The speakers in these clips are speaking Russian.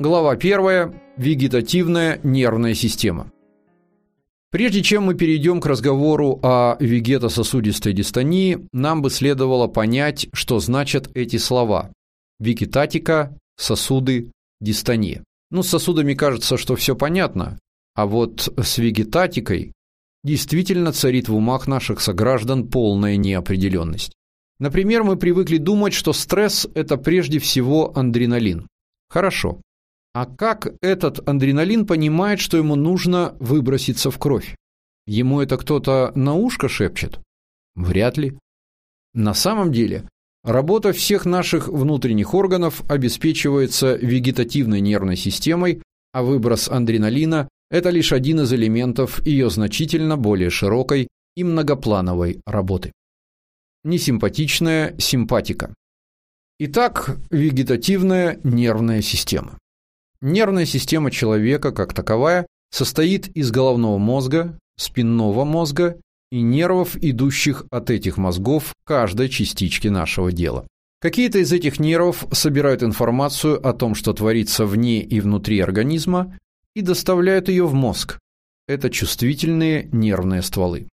Глава 1. Вегетативная нервная система. Прежде чем мы перейдем к разговору о вегетососудистой дистонии, нам бы следовало понять, что значат эти слова: вегетатика, сосуды, дистония. Ну, с сосудами кажется, что все понятно, а вот с вегетатикой действительно царит в умах наших сограждан полная неопределенность. Например, мы привыкли думать, что стресс это прежде всего адреналин. Хорошо. А как этот адреналин понимает, что ему нужно выброситься в кровь? Ему это кто-то на ушко шепчет? Вряд ли. На самом деле, работа всех наших внутренних органов обеспечивается вегетативной нервной системой, а выброс адреналина это лишь один из элементов ее значительно более широкой и многоплановой работы. Несимпатичная симпатика. Итак, вегетативная нервная система. Нервная система человека, как таковая, состоит из головного мозга, спинного мозга и нервов, идущих от этих мозгов каждой частички нашего дела. Какие-то из этих нервов собирают информацию о том, что творится вне и внутри организма, и доставляют ее в мозг. Это чувствительные нервные стволы.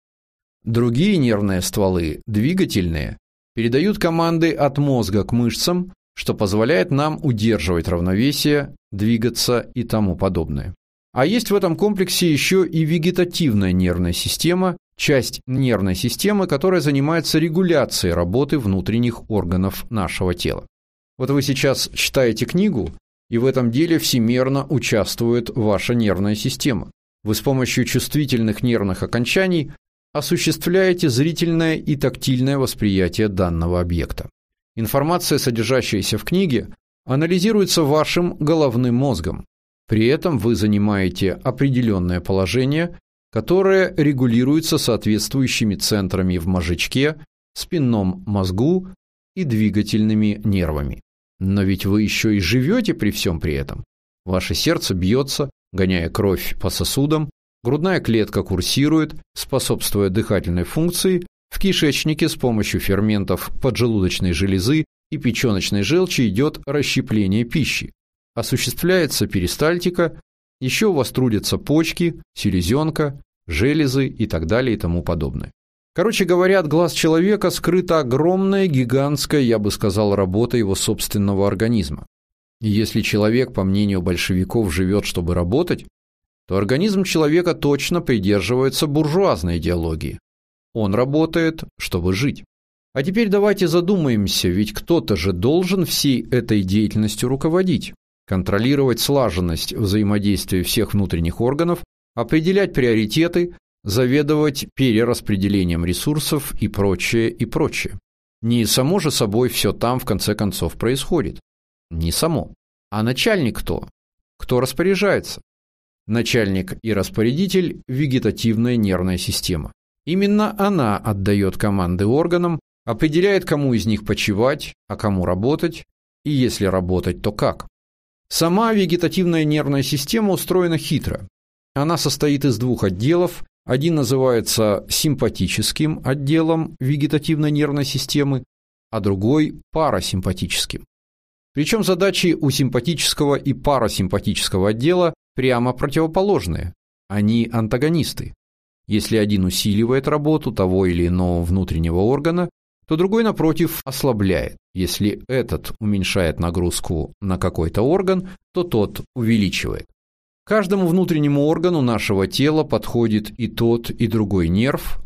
Другие нервные стволы, двигательные, передают команды от мозга к мышцам, что позволяет нам удерживать равновесие, двигаться и тому подобное. А есть в этом комплексе еще и вегетативная нервная система, часть нервной системы, которая занимается регуляцией работы внутренних органов нашего тела. Вот вы сейчас читаете книгу, и в этом деле всемерно участвует ваша нервная система. Вы с помощью чувствительных нервных окончаний осуществляете зрительное и тактильное восприятие данного объекта. Информация, содержащаяся в книге, анализируется вашим головным мозгом. При этом вы занимаете определенное положение, которое регулируется соответствующими центрами в мозжечке, спинном мозгу и двигательными нервами. Но ведь вы еще и живете при всем при этом. Ваше сердце бьется, гоняя кровь по сосудам, грудная клетка курсирует, способствуя дыхательной функции, в кишечнике с помощью ферментов поджелудочной железы и печёночной желчи идет расщепление пищи. Осуществляется перистальтика, еще у вас трудятся почки, селезенка, железы и так далее и тому подобное. Короче говоря, от глаз человека скрыта огромная, гигантская, я бы сказал, работа его собственного организма. И если человек, по мнению большевиков, живет, чтобы работать, то организм человека точно придерживается буржуазной идеологии. Он работает, чтобы жить. А теперь давайте задумаемся, ведь кто-то же должен всей этой деятельностью руководить, контролировать слаженность взаимодействия всех внутренних органов, определять приоритеты, заведовать перераспределением ресурсов и прочее, и прочее. Не само же собой все там в конце концов происходит. Не само. А начальник кто? Кто распоряжается? Начальник и распорядитель – вегетативная нервная система. Именно она отдает команды органам, определяет, кому из них почивать, а кому работать, и если работать, то как. Сама вегетативная нервная система устроена хитро. Она состоит из двух отделов. Один называется симпатическим отделом вегетативной нервной системы, а другой – парасимпатическим. Причем задачи у симпатического и парасимпатического отдела прямо противоположные. Они антагонисты. Если один усиливает работу того или иного внутреннего органа, то другой, напротив, ослабляет. Если этот уменьшает нагрузку на какой-то орган, то тот увеличивает. Каждому внутреннему органу нашего тела подходит и тот, и другой нерв,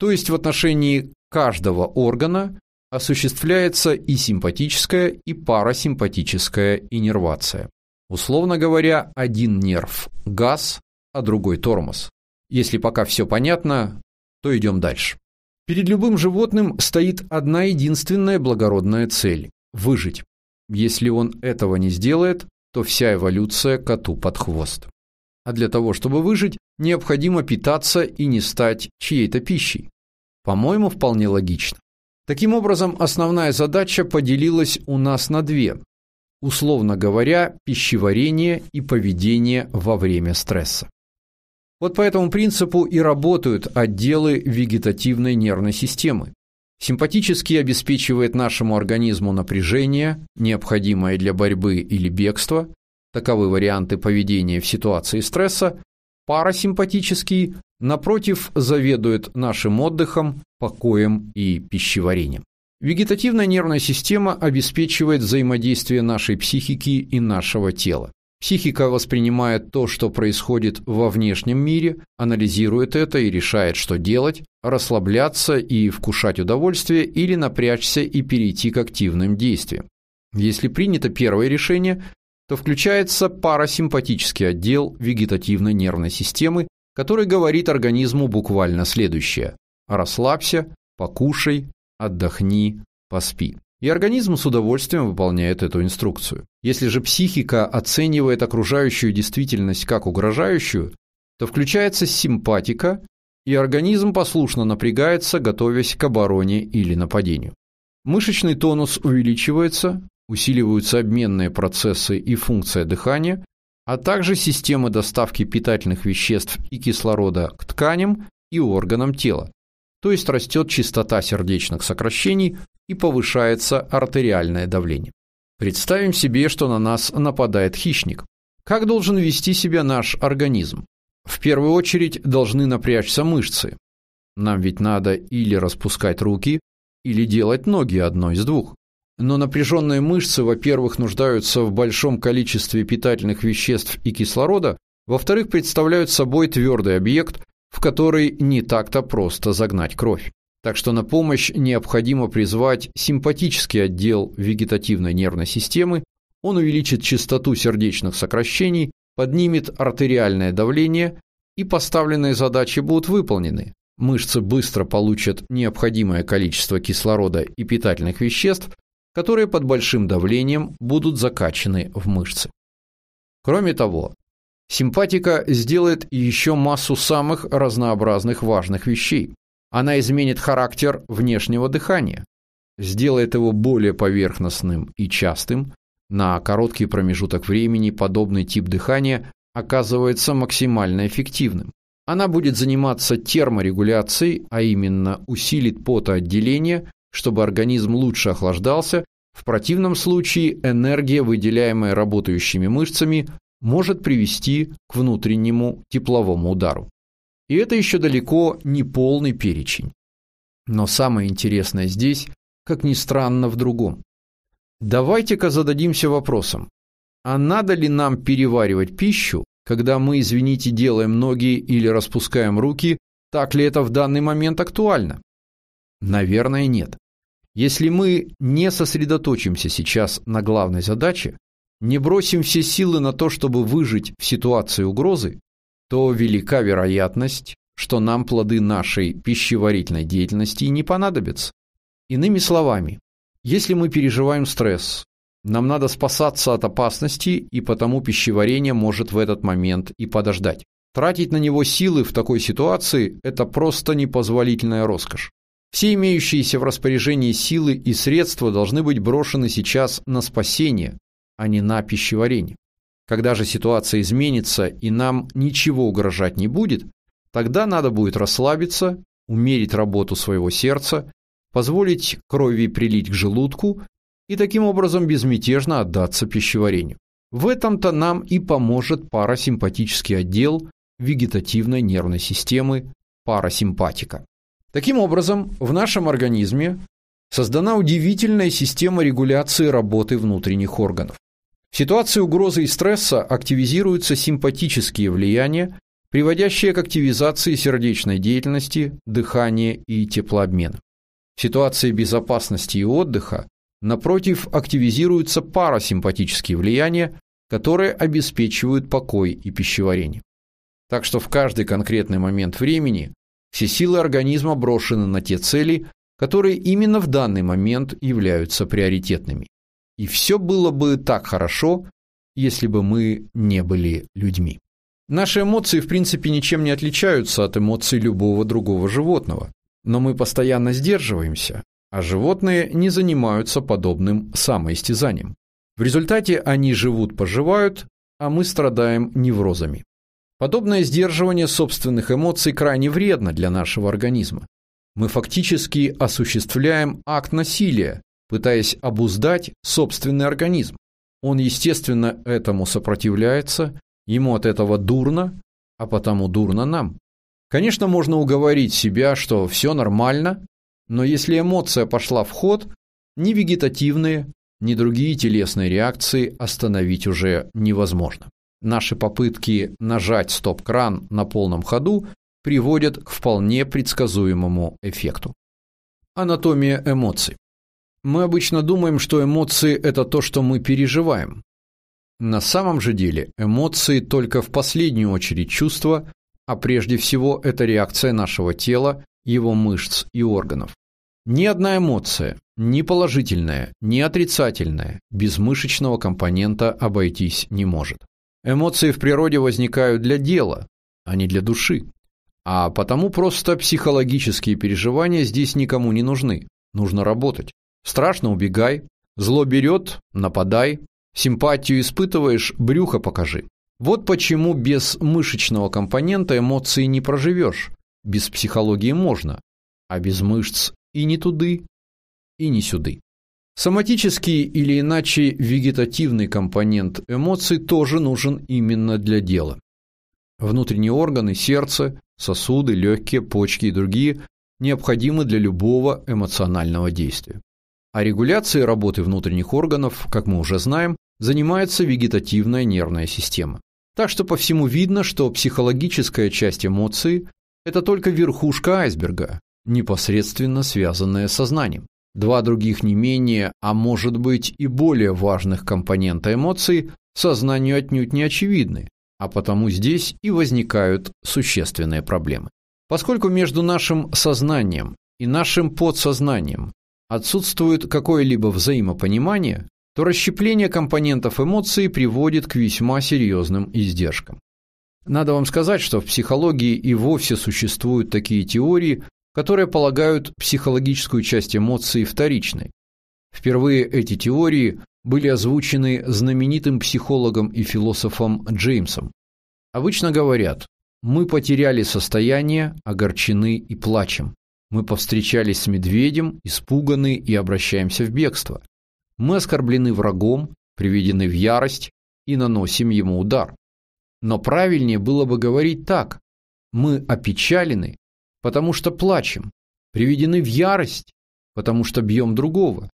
то есть в отношении каждого органа осуществляется и симпатическая, и парасимпатическая иннервация. Условно говоря, один нерв – газ, а другой – тормоз. Если пока все понятно, то идем дальше. Перед любым животным стоит одна единственная благородная цель – выжить. Если он этого не сделает, то вся эволюция коту под хвост. А для того, чтобы выжить, необходимо питаться и не стать чьей-то пищей. По-моему, вполне логично. Таким образом, основная задача поделилась у нас на две. Условно говоря, пищеварение и поведение во время стресса. Вот по этому принципу и работают отделы вегетативной нервной системы. Симпатический обеспечивает нашему организму напряжение, необходимое для борьбы или бегства, таковы варианты поведения в ситуации стресса, парасимпатический, напротив, заведует нашим отдыхом, покоем и пищеварением. Вегетативная нервная система обеспечивает взаимодействие нашей психики и нашего тела. Психика воспринимает то, что происходит во внешнем мире, анализирует это и решает, что делать, расслабляться и вкушать удовольствие или напрячься и перейти к активным действиям. Если принято первое решение, то включается парасимпатический отдел вегетативной нервной системы, который говорит организму буквально следующее: расслабься, покушай, отдохни, поспи. И организм с удовольствием выполняет эту инструкцию. Если же психика оценивает окружающую действительность как угрожающую, то включается симпатика, и организм послушно напрягается, готовясь к обороне или нападению. Мышечный тонус увеличивается, усиливаются обменные процессы и функция дыхания, а также системы доставки питательных веществ и кислорода к тканям и органам тела. То есть растет частота сердечных сокращений и повышается артериальное давление. Представим себе, что на нас нападает хищник. Как должен вести себя наш организм? В первую очередь должны напрячься мышцы. Нам ведь надо или распускать руки, или делать ноги одно из двух. Но напряженные мышцы, во-первых, нуждаются в большом количестве питательных веществ и кислорода, во-вторых, представляют собой твердый объект, в который не так-то просто загнать кровь. Так что на помощь необходимо призвать симпатический отдел вегетативной нервной системы, он увеличит частоту сердечных сокращений, поднимет артериальное давление, и поставленные задачи будут выполнены. Мышцы быстро получат необходимое количество кислорода и питательных веществ, которые под большим давлением будут закачаны в мышцы. Кроме того, симпатика сделает еще массу самых разнообразных важных вещей. Она изменит характер внешнего дыхания, сделает его более поверхностным и частым. На короткий промежуток времени подобный тип дыхания оказывается максимально эффективным. Она будет заниматься терморегуляцией, а именно усилит потоотделение, чтобы организм лучше охлаждался. В противном случае энергия, выделяемая работающими мышцами, может привести к внутреннему тепловому удару. И это еще далеко не полный перечень. Но самое интересное здесь, как ни странно, в другом. Давайте-ка зададимся вопросом, а надо ли нам переваривать пищу, когда мы, извините, делаем ноги или распускаем руки, так ли это в данный момент актуально? Наверное, нет. Если мы не сосредоточимся сейчас на главной задаче, не бросим все силы на то, чтобы выжить в ситуации угрозы, то велика вероятность, что нам плоды нашей пищеварительной деятельности не понадобятся. Иными словами, если мы переживаем стресс, нам надо спасаться от опасности, и потому пищеварение может в этот момент и подождать. Тратить на него силы в такой ситуации – это просто непозволительная роскошь. Все имеющиеся в распоряжении силы и средства должны быть брошены сейчас на спасение, а не на пищеварение. Когда же ситуация изменится и нам ничего угрожать не будет, тогда надо будет расслабиться, умерить работу своего сердца, позволить крови прилить к желудку и таким образом безмятежно отдаться пищеварению. В этом-то нам и поможет парасимпатический отдел вегетативной нервной системы парасимпатика. Таким образом, в нашем организме создана удивительная система регуляции работы внутренних органов. В ситуации угрозы и стресса активизируются симпатические влияния, приводящие к активизации сердечной деятельности, дыхания и теплообмена. В ситуации безопасности и отдыха, напротив, активизируются парасимпатические влияния, которые обеспечивают покой и пищеварение. Так что в каждый конкретный момент времени все силы организма брошены на те цели, которые именно в данный момент являются приоритетными. И все было бы так хорошо, если бы мы не были людьми. Наши эмоции, в принципе, ничем не отличаются от эмоций любого другого животного. Но мы постоянно сдерживаемся, а животные не занимаются подобным самоистязанием. В результате они живут-поживают, а мы страдаем неврозами. Подобное сдерживание собственных эмоций крайне вредно для нашего организма. Мы фактически осуществляем акт насилия, пытаясь обуздать собственный организм. Он, естественно, этому сопротивляется, ему от этого дурно, а потому дурно нам. Конечно, можно уговорить себя, что все нормально, но если эмоция пошла в ход, ни вегетативные, ни другие телесные реакции остановить уже невозможно. Наши попытки нажать стоп-кран на полном ходу приводят к вполне предсказуемому эффекту. Анатомия эмоций. Мы обычно думаем, что эмоции – это то, что мы переживаем. На самом же деле эмоции только в последнюю очередь чувства, а прежде всего это реакция нашего тела, его мышц и органов. Ни одна эмоция, ни положительная, ни отрицательная, без мышечного компонента обойтись не может. Эмоции в природе возникают для дела, а не для души. А потому просто психологические переживания здесь никому не нужны. Нужно работать. Страшно – убегай. Зло берет – нападай. Симпатию испытываешь – брюхо покажи. Вот почему без мышечного компонента эмоции не проживешь. Без психологии можно, а без мышц и не туды, и не сюды. Соматический или иначе вегетативный компонент эмоций тоже нужен именно для дела. Внутренние органы, сердце, сосуды, легкие, почки и другие необходимы для любого эмоционального действия. А регуляцией работы внутренних органов, как мы уже знаем, занимается вегетативная нервная система. Так что по всему видно, что психологическая часть эмоций – это только верхушка айсберга, непосредственно связанная с сознанием. Два других не менее, а может быть и более важных компонента эмоций сознанию отнюдь не очевидны, а потому здесь и возникают существенные проблемы. Поскольку между нашим сознанием и нашим подсознанием отсутствует какое-либо взаимопонимание, то расщепление компонентов эмоций приводит к весьма серьезным издержкам. Надо вам сказать, что в психологии и вовсе существуют такие теории, которые полагают психологическую часть эмоций вторичной. Впервые эти теории были озвучены знаменитым психологом и философом Джеймсом. Обычно говорят, мы потеряли состояние, огорчены и плачем. Мы повстречались с медведем, испуганы и обращаемся в бегство. Мы оскорблены врагом, приведены в ярость и наносим ему удар. Но правильнее было бы говорить так. Мы опечалены, потому что плачем, приведены в ярость, потому что бьем другого,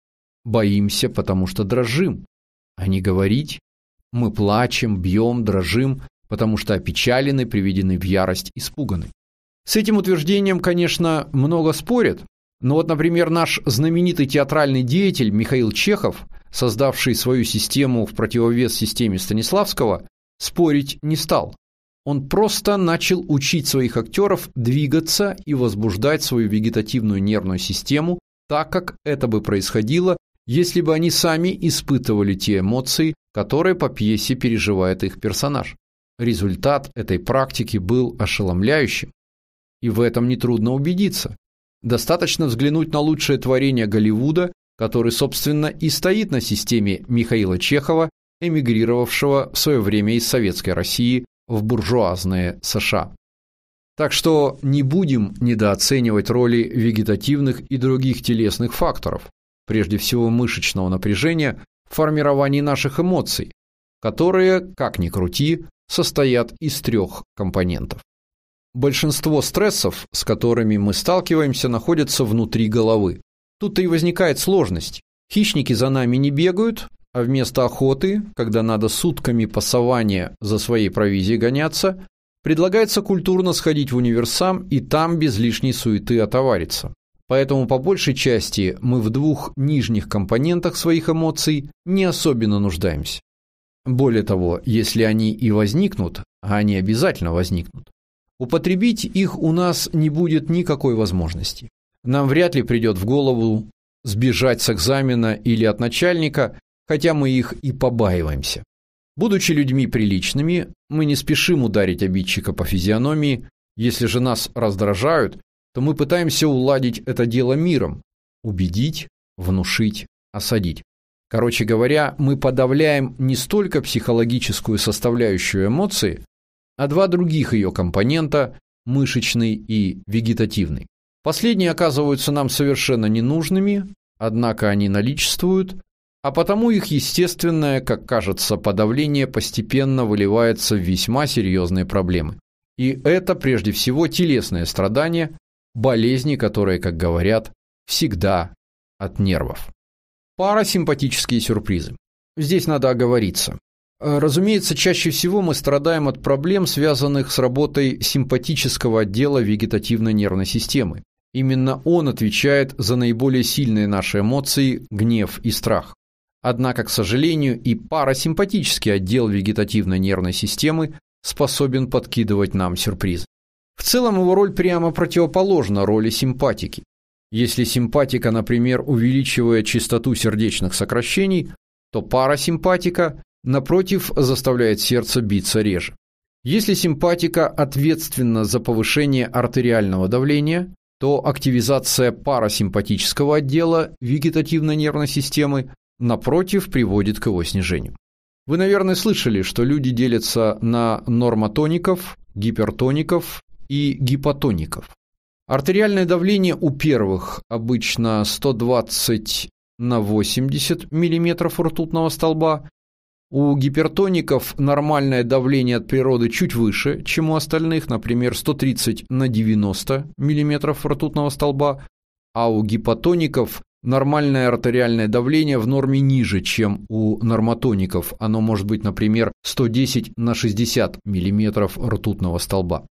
боимся, потому что дрожим, а не говорить «мы плачем, бьем, дрожим, потому что опечалены, приведены в ярость, испуганы». С этим утверждением, конечно, много спорят, но вот, например, наш знаменитый театральный деятель Михаил Чехов, создавший свою систему в противовес системе Станиславского, спорить не стал. Он просто начал учить своих актеров двигаться и возбуждать свою вегетативную нервную систему так, как это бы происходило, если бы они сами испытывали те эмоции, которые по пьесе переживает их персонаж. Результат этой практики был ошеломляющим. И в этом нетрудно убедиться. Достаточно взглянуть на лучшее творение Голливуда, который, собственно, и стоит на системе Михаила Чехова, эмигрировавшего в свое время из Советской России в буржуазные США. Так что не будем недооценивать роли вегетативных и других телесных факторов, прежде всего мышечного напряжения, в формировании наших эмоций, которые, как ни крути, состоят из трех компонентов. Большинство стрессов, с которыми мы сталкиваемся, находятся внутри головы. Тут-то и возникает сложность. Хищники за нами не бегают, а вместо охоты, когда надо сутками по саванне за своей провизией гоняться, предлагается культурно сходить в универсам и там без лишней суеты отовариться. Поэтому по большей части мы в двух нижних компонентах своих эмоций не особенно нуждаемся. Более того, если они и возникнут, а они обязательно возникнут, употребить их у нас не будет никакой возможности. Нам вряд ли придет в голову сбежать с экзамена или от начальника хотя мы их и побаиваемся. Будучи людьми приличными, мы не спешим ударить обидчика по физиономии, если же нас раздражают, то мы пытаемся уладить это дело миром, убедить, внушить, осадить. Короче говоря, мы подавляем не столько психологическую составляющую эмоции, а два других ее компонента – мышечный и вегетативный. Последние оказываются нам совершенно ненужными, однако они наличествуют, а потому их естественное, как кажется, подавление постепенно выливается в весьма серьезные проблемы. И это прежде всего телесные страдания, болезни, которые, как говорят, всегда от нервов. Парасимпатические сюрпризы. Здесь надо оговориться. Разумеется, чаще всего мы страдаем от проблем, связанных с работой симпатического отдела вегетативной нервной системы. Именно он отвечает за наиболее сильные наши эмоции – гнев и страх. Однако, к сожалению, и парасимпатический отдел вегетативной нервной системы способен подкидывать нам сюрприз. В целом его роль прямо противоположна роли симпатики. Если симпатика, например, увеличивает частоту сердечных сокращений, то парасимпатика, напротив, заставляет сердце биться реже. Если симпатика ответственна за повышение артериального давления, то активизация парасимпатического отдела вегетативной нервной системы, напротив, приводит к его снижению. Вы, наверное, слышали, что люди делятся на нормотоников, гипертоников и гипотоников. Артериальное давление у первых обычно 120 на 80 мм ртутного столба. У гипертоников нормальное давление от природы чуть выше, чем у остальных, например, 130 на 90 мм ртутного столба, а у гипотоников нормальное артериальное давление в норме ниже, чем у нормотоников. Оно может быть, например, 110 на 60 мм ртутного столба.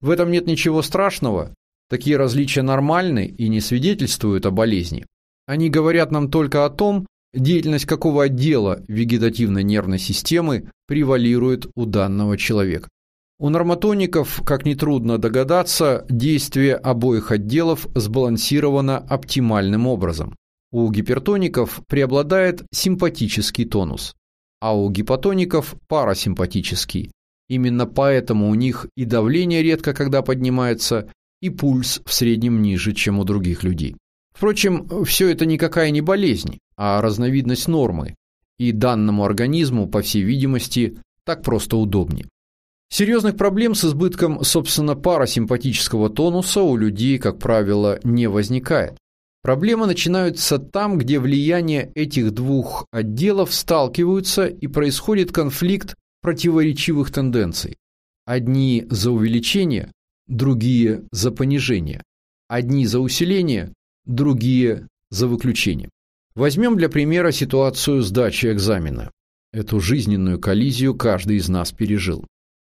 В этом нет ничего страшного, Такие различия нормальны и не свидетельствуют о болезни. Они говорят нам только о том, деятельность какого отдела вегетативной нервной системы превалирует у данного человека. У нормотоников, как нетрудно догадаться, действие обоих отделов сбалансировано оптимальным образом. У гипертоников преобладает симпатический тонус, а у гипотоников – парасимпатический. Именно поэтому у них и давление редко когда поднимается, и пульс в среднем ниже, чем у других людей. Впрочем, все это никакая не болезнь, а разновидность нормы, и данному организму, по всей видимости, так просто удобнее. Серьезных проблем с избытком, собственно, парасимпатического тонуса у людей, как правило, не возникает. Проблемы начинаются там, где влияние этих двух отделов сталкиваются и происходит конфликт противоречивых тенденций. Одни за увеличение, другие за понижение. Одни за усиление, другие за выключение. Возьмем для примера ситуацию сдачи экзамена. Эту жизненную коллизию каждый из нас пережил.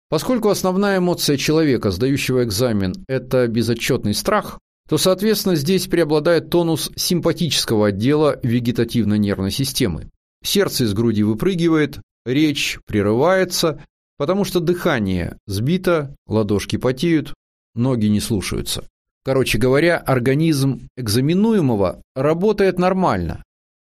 Поскольку основная эмоция человека, сдающего экзамен, это безотчетный страх, то, соответственно, здесь преобладает тонус симпатического отдела вегетативной нервной системы. Сердце из груди выпрыгивает, речь прерывается, потому что дыхание сбито, ладошки потеют, ноги не слушаются. Короче говоря, организм экзаменуемого работает нормально.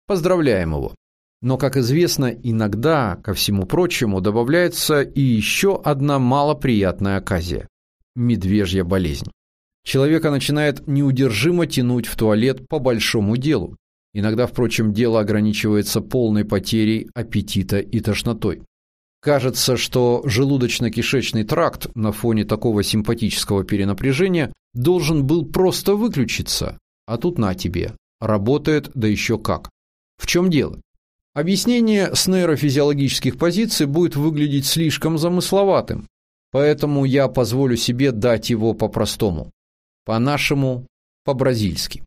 Поздравляем его. Но, как известно, иногда, ко всему прочему, добавляется и еще одна малоприятная оказия – медвежья болезнь. Человека начинает неудержимо тянуть в туалет по большому делу. Иногда, впрочем, дело ограничивается полной потерей аппетита и тошнотой. Кажется, что желудочно-кишечный тракт на фоне такого симпатического перенапряжения должен был просто выключиться, а тут на тебе. Работает, да еще как. В чем дело? Объяснение с нейрофизиологических позиций будет выглядеть слишком замысловатым, поэтому я позволю себе дать его по-простому. По-нашему, по-бразильски.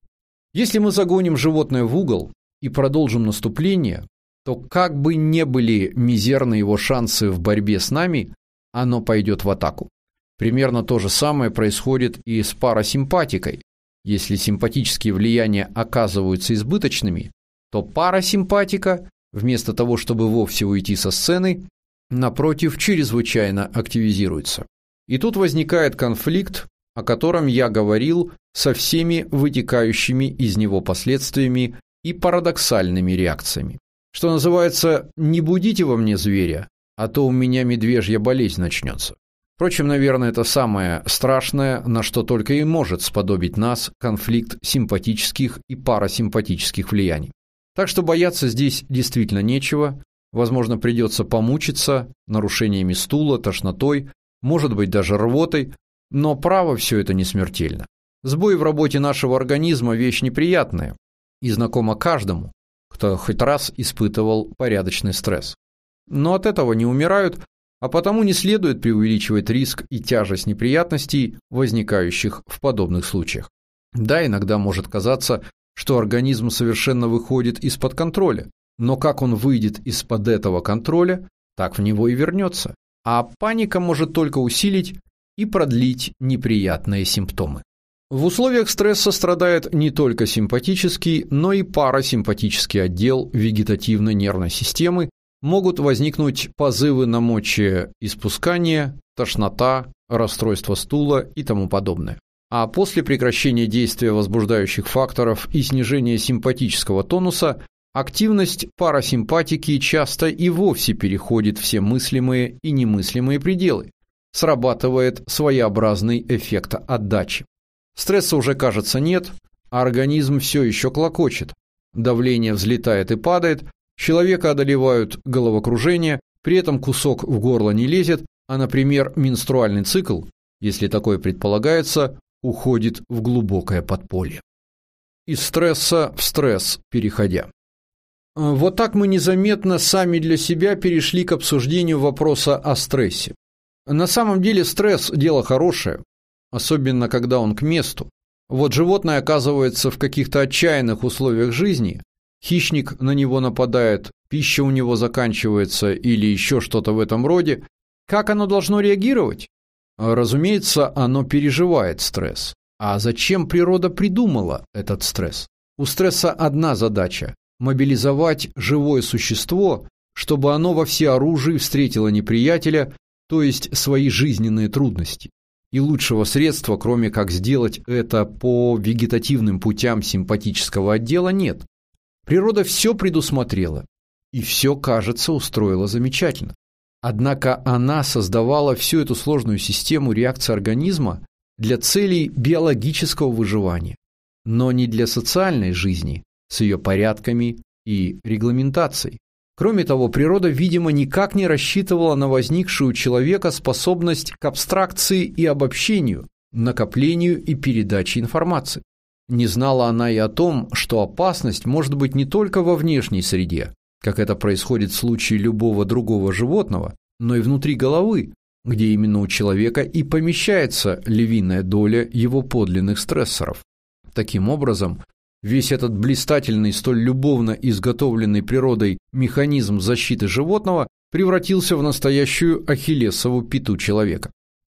Если мы загоним животное в угол и продолжим наступление, то как бы не были мизерны его шансы в борьбе с нами, оно пойдет в атаку. Примерно то же самое происходит и с парасимпатикой. Если симпатические влияния оказываются избыточными, то парасимпатика, вместо того, чтобы вовсе уйти со сцены, напротив, чрезвычайно активизируется. И тут возникает конфликт, о котором я говорил, со всеми вытекающими из него последствиями и парадоксальными реакциями. Что называется, не будите во мне зверя, а то у меня медвежья болезнь начнется. Впрочем, наверное, это самое страшное, на что только и может сподобить нас конфликт симпатических и парасимпатических влияний. Так что бояться здесь действительно нечего, возможно, придется помучиться нарушениями стула, тошнотой, может быть даже рвотой, но право все это не смертельно. Сбои в работе нашего организма – вещь неприятная и знакома каждому, кто хоть раз испытывал порядочный стресс. Но от этого не умирают, а потому не следует преувеличивать риск и тяжесть неприятностей, возникающих в подобных случаях. Да, иногда может казаться, что организм совершенно выходит из-под контроля, но как он выйдет из-под этого контроля, так в него и вернется. А паника может только усилить и продлить неприятные симптомы. В условиях стресса страдает не только симпатический, но и парасимпатический отдел вегетативной нервной системы, могут возникнуть позывы на мочеиспускание, тошнота, расстройство стула и тому подобное. А после прекращения действия возбуждающих факторов и снижения симпатического тонуса активность парасимпатики часто и вовсе переходит все мыслимые и немыслимые пределы. Срабатывает своеобразный эффект отдачи. Стресса уже, кажется, нет, а организм все еще клокочет. Давление взлетает и падает, человека одолевают головокружение, при этом кусок в горло не лезет, а, например, менструальный цикл, если такое предполагается, уходит в глубокое подполье. Из стресса в стресс переходя. Вот так мы незаметно сами для себя перешли к обсуждению вопроса о стрессе. На самом деле стресс – дело хорошее, особенно когда он к месту. Вот животное оказывается в каких-то отчаянных условиях жизни, хищник на него нападает, пища у него заканчивается или еще что-то в этом роде. Как оно должно реагировать? Разумеется, оно переживает стресс. А зачем природа придумала этот стресс? У стресса одна задача – мобилизовать живое существо, чтобы оно во всеоружии встретило неприятеля, то есть свои жизненные трудности. И лучшего средства, кроме как сделать это по вегетативным путям симпатического отдела, нет. Природа все предусмотрела, и все, кажется, устроила замечательно. Однако она создавала всю эту сложную систему реакции организма для целей биологического выживания, но не для социальной жизни с ее порядками и регламентацией. Кроме того, природа, видимо, никак не рассчитывала на возникшую у человека способность к абстракции и обобщению, накоплению и передаче информации. Не знала она и о том, что опасность может быть не только во внешней среде, как это происходит в случае любого другого животного, но и внутри головы, где именно у человека и помещается львиная доля его подлинных стрессоров. Таким образом, Весь этот блистательный, столь любовно изготовленный природой механизм защиты животного превратился в настоящую ахиллесову пяту человека.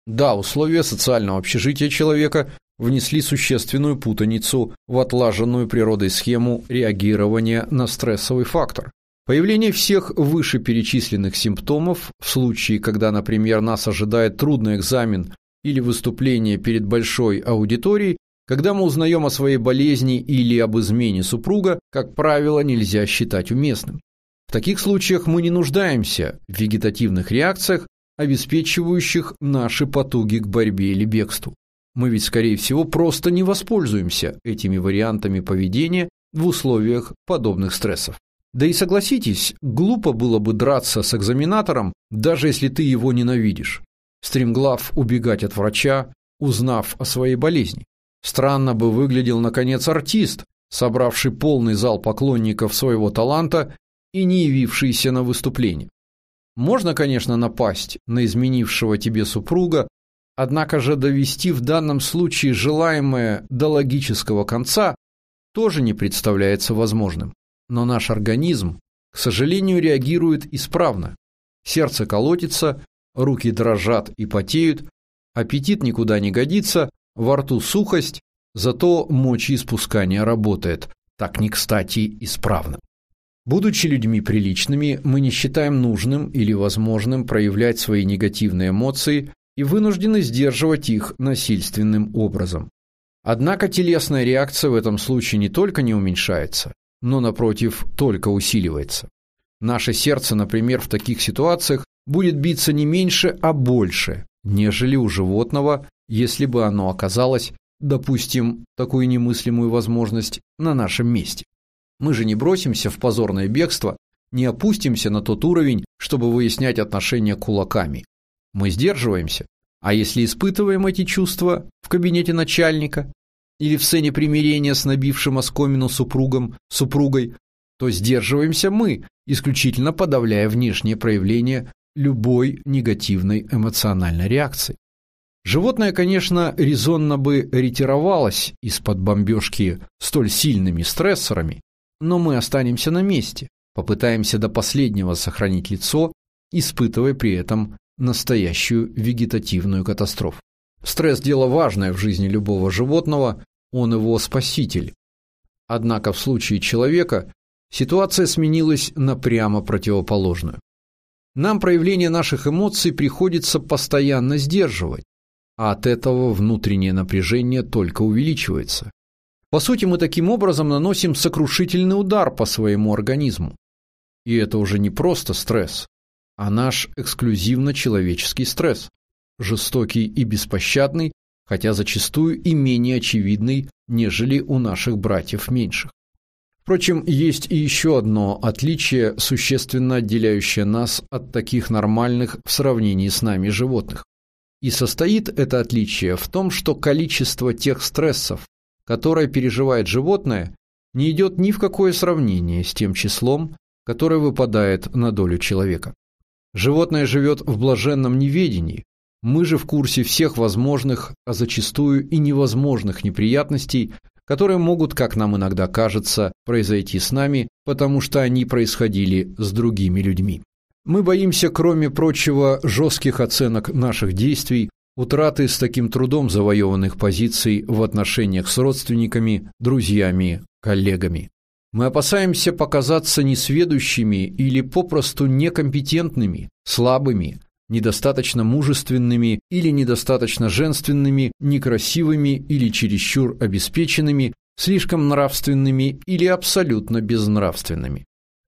Да, условия социального общежития человека внесли существенную путаницу в отлаженную природой схему реагирования на стрессовый фактор. Появление всех вышеперечисленных симптомов в случае, когда, например, нас ожидает трудный экзамен или выступление перед большой аудиторией, когда мы узнаем о своей болезни или об измене супруга, как правило, нельзя считать уместным. В таких случаях мы не нуждаемся в вегетативных реакциях, обеспечивающих наши потуги к борьбе или бегству. Мы ведь, скорее всего, просто не воспользуемся этими вариантами поведения в условиях подобных стрессов. Да и согласитесь, глупо было бы драться с экзаменатором, даже если ты его ненавидишь. Стремглав убегать от врача, узнав о своей болезни. Странно бы выглядел, наконец, артист, собравший полный зал поклонников своего таланта и не явившийся на выступление. Можно, конечно, напасть на изменившего тебе супруга, однако же довести в данном случае желаемое до логического конца тоже не представляется возможным. Но наш организм, к сожалению, реагирует исправно. Сердце колотится, руки дрожат и потеют, аппетит никуда не годится, во рту сухость, зато мочеиспускание работает, так не кстати исправно. Будучи людьми приличными, мы не считаем нужным или возможным проявлять свои негативные эмоции и вынуждены сдерживать их насильственным образом. Однако телесная реакция в этом случае не только не уменьшается, но, напротив, только усиливается. Наше сердце, например, в таких ситуациях будет биться не меньше, а больше, нежели у животного, если бы оно оказалось, допустим, такую немыслимую возможность на нашем месте. Мы же не бросимся в позорное бегство, не опустимся на тот уровень, чтобы выяснять отношения кулаками. Мы сдерживаемся, а если испытываем эти чувства в кабинете начальника или в сцене примирения с набившим оскомину супругом, супругой, то сдерживаемся мы, исключительно подавляя внешние проявления любой негативной эмоциональной реакции. Животное, конечно, резонно бы ретировалось из-под бомбежки столь сильными стрессорами, но мы останемся на месте, попытаемся до последнего сохранить лицо, испытывая при этом настоящую вегетативную катастрофу. Стресс – дело важное в жизни любого животного, он его спаситель. Однако в случае человека ситуация сменилась на прямо противоположную. Нам проявление наших эмоций приходится постоянно сдерживать, а от этого внутреннее напряжение только увеличивается. По сути, мы таким образом наносим сокрушительный удар по своему организму. И это уже не просто стресс, а наш эксклюзивно человеческий стресс, жестокий и беспощадный, хотя зачастую и менее очевидный, нежели у наших братьев меньших. Впрочем, есть и еще одно отличие, существенно отделяющее нас от таких нормальных в сравнении с нами животных. И состоит это отличие в том, что количество тех стрессов, которое переживает животное, не идет ни в какое сравнение с тем числом, которое выпадает на долю человека. Животное живет в блаженном неведении, мы же в курсе всех возможных, а зачастую и невозможных неприятностей, которые могут, как нам иногда кажется, произойти с нами, потому что они происходили с другими людьми. Мы боимся, кроме прочего, жестких оценок наших действий, утраты с таким трудом завоеванных позиций в отношениях с родственниками, друзьями, коллегами. Мы опасаемся показаться несведущими или попросту некомпетентными, слабыми, недостаточно мужественными или недостаточно женственными, некрасивыми или чересчур обеспеченными, слишком нравственными или абсолютно безнравственными.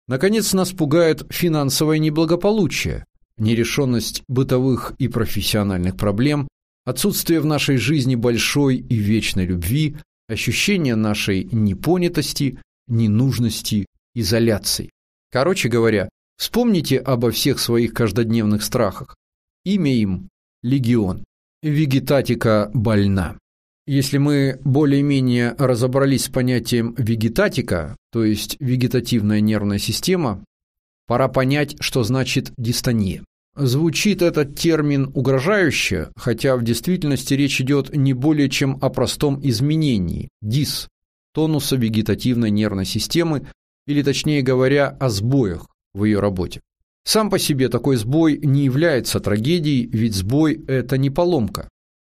Наконец, нас пугает финансовое неблагополучие, нерешенность бытовых и профессиональных проблем, отсутствие в нашей жизни большой и вечной любви, ощущение нашей непонятости, ненужности, изоляции. Короче говоря, Вспомните обо всех своих каждодневных страхах. Имя им – легион. Вегетатика больна. Если мы более-менее разобрались с понятием вегетатика, то есть вегетативная нервная система, пора понять, что значит дистония. Звучит этот термин угрожающе, хотя в действительности речь идет не более чем о простом изменении – дис, тонуса вегетативной нервной системы, или точнее говоря, о сбоях, в ее работе. Сам по себе такой сбой не является трагедией, ведь сбой – это не поломка.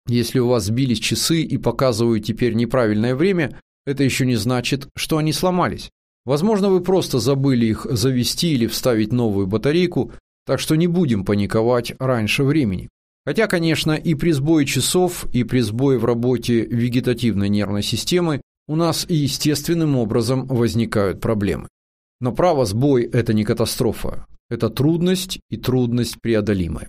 Если у вас сбились часы и показывают теперь неправильное время, это еще не значит, что они сломались. Возможно, вы просто забыли их завести или вставить новую батарейку, так что не будем паниковать раньше времени. Хотя, конечно, и при сбое часов, и при сбое в работе вегетативной нервной системы у нас естественным образом возникают проблемы. Но право сбой – это не катастрофа, это трудность и трудность преодолимая.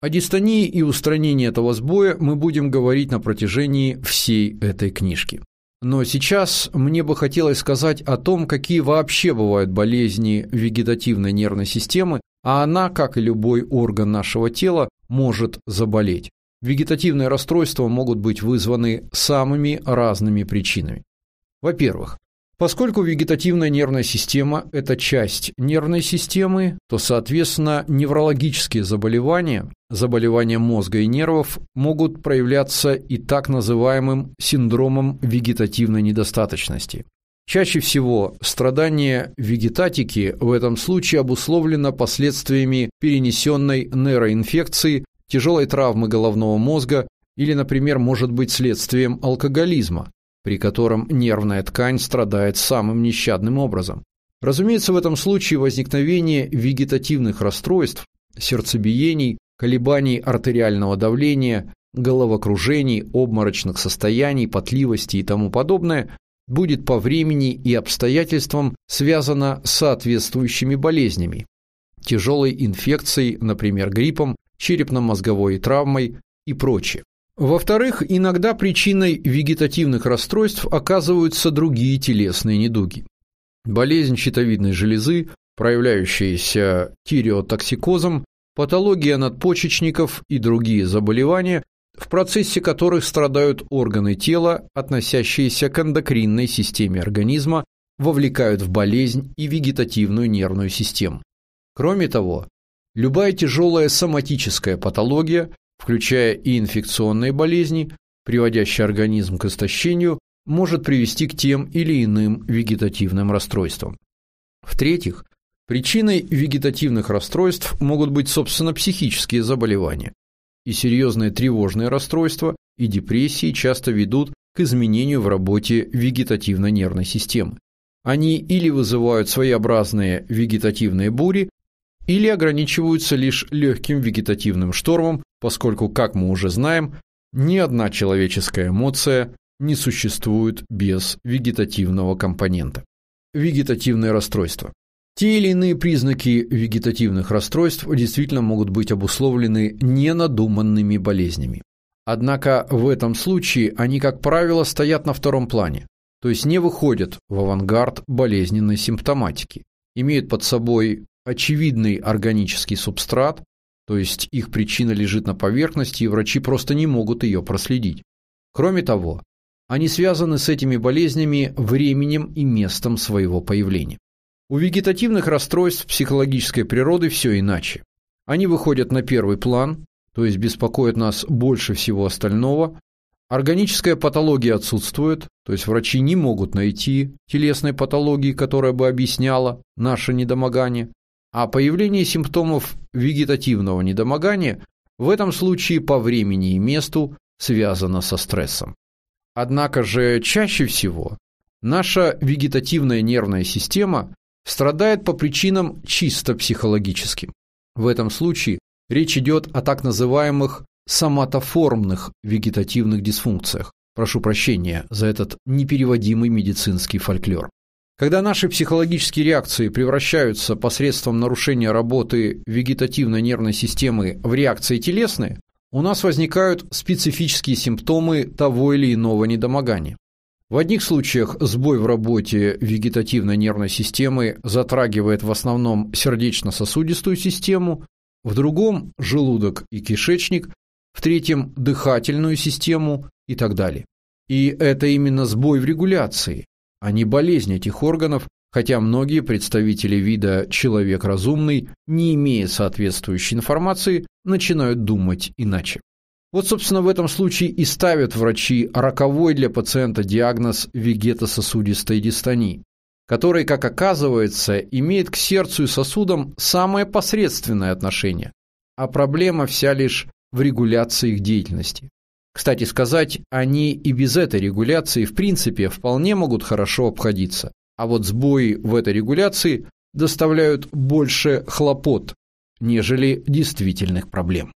О дистонии и устранении этого сбоя мы будем говорить на протяжении всей этой книжки. Но сейчас мне бы хотелось сказать о том, какие вообще бывают болезни вегетативной нервной системы, а она, как и любой орган нашего тела, может заболеть. Вегетативные расстройства могут быть вызваны самыми разными причинами. Во-первых, Поскольку вегетативная нервная система – это часть нервной системы, то, соответственно, неврологические заболевания, заболевания мозга и нервов могут проявляться и так называемым синдромом вегетативной недостаточности. Чаще всего страдание вегетатики в этом случае обусловлено последствиями перенесенной нейроинфекции, тяжелой травмы головного мозга или, например, может быть следствием алкоголизма, при котором нервная ткань страдает самым нещадным образом. Разумеется, в этом случае возникновение вегетативных расстройств, сердцебиений, колебаний артериального давления, головокружений, обморочных состояний, потливости и тому подобное будет по времени и обстоятельствам связано с соответствующими болезнями, тяжелой инфекцией, например, гриппом, черепно-мозговой травмой и прочее. Во-вторых, иногда причиной вегетативных расстройств оказываются другие телесные недуги. Болезнь щитовидной железы, проявляющаяся тиреотоксикозом, патология надпочечников и другие заболевания, в процессе которых страдают органы тела, относящиеся к эндокринной системе организма, вовлекают в болезнь и вегетативную нервную систему. Кроме того, любая тяжелая соматическая патология, включая и инфекционные болезни, приводящие организм к истощению, может привести к тем или иным вегетативным расстройствам. В-третьих, причиной вегетативных расстройств могут быть, собственно, психические заболевания. И серьезные тревожные расстройства и депрессии часто ведут к изменению в работе вегетативно-нервной системы. Они или вызывают своеобразные вегетативные бури, или ограничиваются лишь легким вегетативным штормом, поскольку, как мы уже знаем, ни одна человеческая эмоция не существует без вегетативного компонента. Вегетативное расстройство. Те или иные признаки вегетативных расстройств действительно могут быть обусловлены ненадуманными болезнями. Однако в этом случае они, как правило, стоят на втором плане, то есть не выходят в авангард болезненной симптоматики, имеют под собой очевидный органический субстрат, то есть их причина лежит на поверхности, и врачи просто не могут ее проследить. Кроме того, они связаны с этими болезнями временем и местом своего появления. У вегетативных расстройств психологической природы все иначе. Они выходят на первый план, то есть беспокоят нас больше всего остального. Органическая патология отсутствует, то есть врачи не могут найти телесной патологии, которая бы объясняла наше недомогание. А появление симптомов вегетативного недомогания в этом случае по времени и месту связано со стрессом. Однако же чаще всего наша вегетативная нервная система страдает по причинам чисто психологическим. В этом случае речь идет о так называемых соматоформных вегетативных дисфункциях. Прошу прощения за этот непереводимый медицинский фольклор. Когда наши психологические реакции превращаются посредством нарушения работы вегетативной нервной системы в реакции телесные, у нас возникают специфические симптомы того или иного недомогания. В одних случаях сбой в работе вегетативной нервной системы затрагивает в основном сердечно-сосудистую систему, в другом – желудок и кишечник, в третьем – дыхательную систему и так далее. И это именно сбой в регуляции, а не болезнь этих органов, хотя многие представители вида «человек разумный», не имея соответствующей информации, начинают думать иначе. Вот, собственно, в этом случае и ставят врачи роковой для пациента диагноз вегетососудистой дистонии, который, как оказывается, имеет к сердцу и сосудам самое посредственное отношение, а проблема вся лишь в регуляции их деятельности. Кстати сказать, они и без этой регуляции в принципе вполне могут хорошо обходиться. А вот сбои в этой регуляции доставляют больше хлопот, нежели действительных проблем.